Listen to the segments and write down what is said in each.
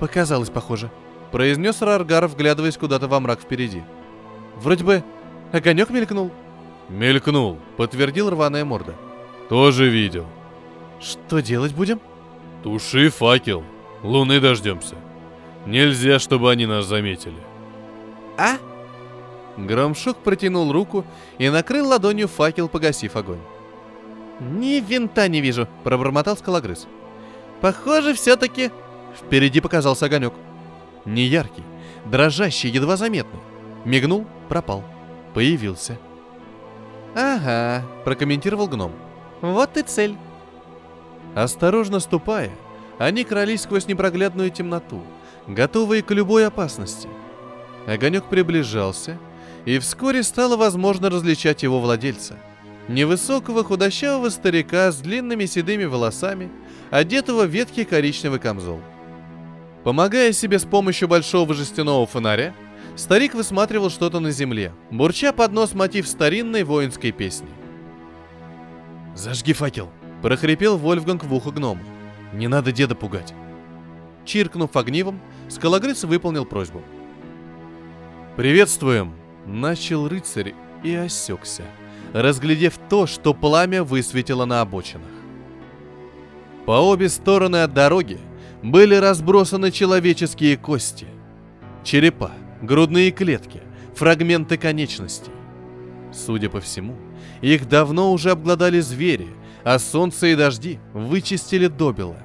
Показалось, похоже. Произнес Раргар, вглядываясь куда-то во мрак впереди. Вроде бы огонек мелькнул. Мелькнул, подтвердил рваная морда. Тоже видел. Что делать будем? Туши факел. Луны дождемся. Нельзя, чтобы они нас заметили. А? Громшук протянул руку и накрыл ладонью факел, погасив огонь. «Ни винта не вижу», — пробормотал скалогрыз. «Похоже, все-таки...» Впереди показался огонек. Неяркий, дрожащий, едва заметный. Мигнул, пропал. Появился. «Ага», — прокомментировал гном. «Вот и цель». Осторожно ступая, они крались сквозь непроглядную темноту, готовые к любой опасности. Огонек приближался, и вскоре стало возможно различать его владельца. Невысокого худощавого старика с длинными седыми волосами, одетого в ветхий коричневый камзол. Помогая себе с помощью большого жестяного фонаря, старик высматривал что-то на земле, бурча под нос мотив старинной воинской песни. «Зажги факел!» — прохрипел Вольфганг в ухо гному. «Не надо деда пугать!» Чиркнув огнивом, скалогрыз выполнил просьбу. «Приветствуем!» — начал рыцарь и осекся, разглядев то, что пламя высветило на обочинах. По обе стороны от дороги были разбросаны человеческие кости, черепа, грудные клетки, фрагменты конечностей. Судя по всему, их давно уже обглодали звери, а солнце и дожди вычистили добело.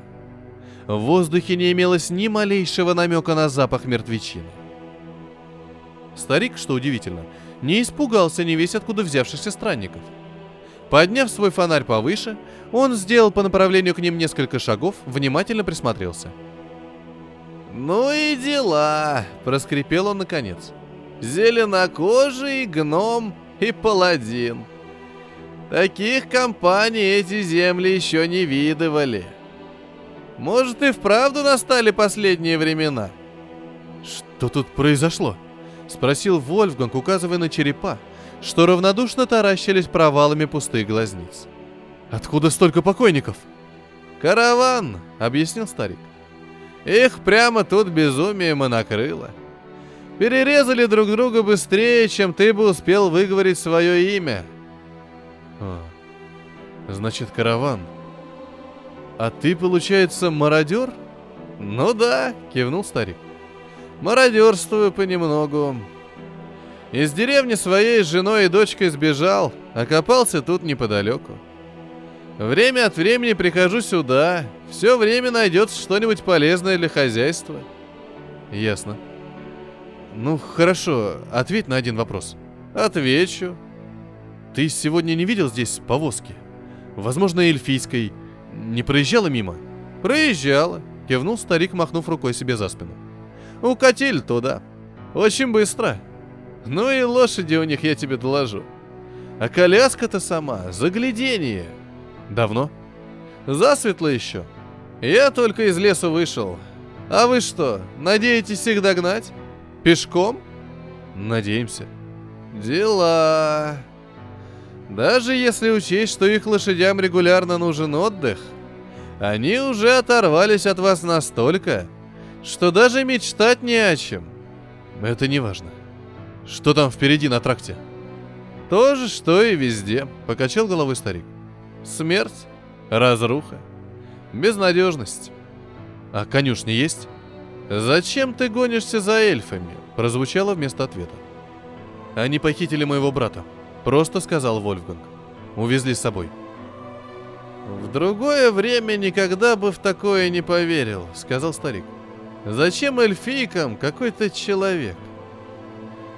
В воздухе не имелось ни малейшего намека на запах мертвечины. Старик, что удивительно, не испугался не весь откуда взявшихся странников. Подняв свой фонарь повыше, он сделал по направлению к ним несколько шагов, внимательно присмотрелся. «Ну и дела!» — проскрипел он наконец. «Зеленокожий, гном и паладин. Таких компаний эти земли еще не видывали. Может, и вправду настали последние времена?» «Что тут произошло?» — спросил Вольфганг, указывая на черепа, что равнодушно таращились провалами пустых глазниц. «Откуда столько покойников?» «Караван», — объяснил старик. «Их прямо тут безумием и накрыло. Перерезали друг друга быстрее, чем ты бы успел выговорить свое имя». «А, значит, караван. А ты, получается, мародер?» «Ну да», — кивнул старик. «Мародерствую понемногу. Из деревни своей с женой и дочкой сбежал, окопался тут неподалеку. Время от времени прихожу сюда, все время найдется что-нибудь полезное для хозяйства. Ясно. Ну, хорошо, ответь на один вопрос. Отвечу. Ты сегодня не видел здесь повозки? Возможно, эльфийской. Не проезжала мимо? Проезжала, кивнул старик, махнув рукой себе за спину. Укатили туда. Очень быстро. Ну и лошади у них, я тебе доложу. А коляска-то сама, загляденье. Давно? Засветло еще. Я только из леса вышел. А вы что, надеетесь их догнать? Пешком? Надеемся. Дела. Даже если учесть, что их лошадям регулярно нужен отдых, они уже оторвались от вас настолько, что даже мечтать не о чем. Это не важно. Что там впереди на тракте? То же, что и везде, покачал головой старик. Смерть, разруха, безнадежность. А конюшни есть? Зачем ты гонишься за эльфами? Прозвучало вместо ответа. Они похитили моего брата, просто сказал Вольфганг. Увезли с собой. В другое время никогда бы в такое не поверил, сказал старик. Зачем эльфийкам какой-то человек?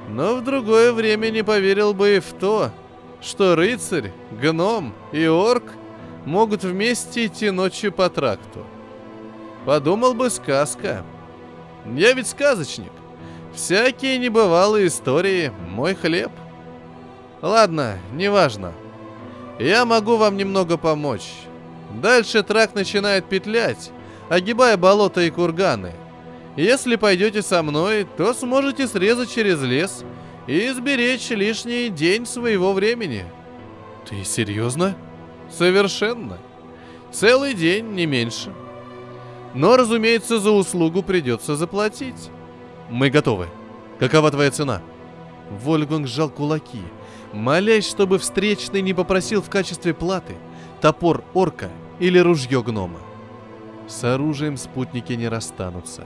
Но в другое время не поверил бы и в то, что рыцарь, гном и орк могут вместе идти ночью по тракту. Подумал бы сказка. Я ведь сказочник. Всякие небывалые истории — мой хлеб. Ладно, неважно. Я могу вам немного помочь. Дальше тракт начинает петлять, огибая болота и курганы — если пойдете со мной, то сможете срезать через лес и сберечь лишний день своего времени. Ты серьезно? Совершенно. Целый день, не меньше. Но, разумеется, за услугу придется заплатить. Мы готовы. Какова твоя цена? Вольфганг сжал кулаки, молясь, чтобы встречный не попросил в качестве платы топор орка или ружье гнома. С оружием спутники не расстанутся.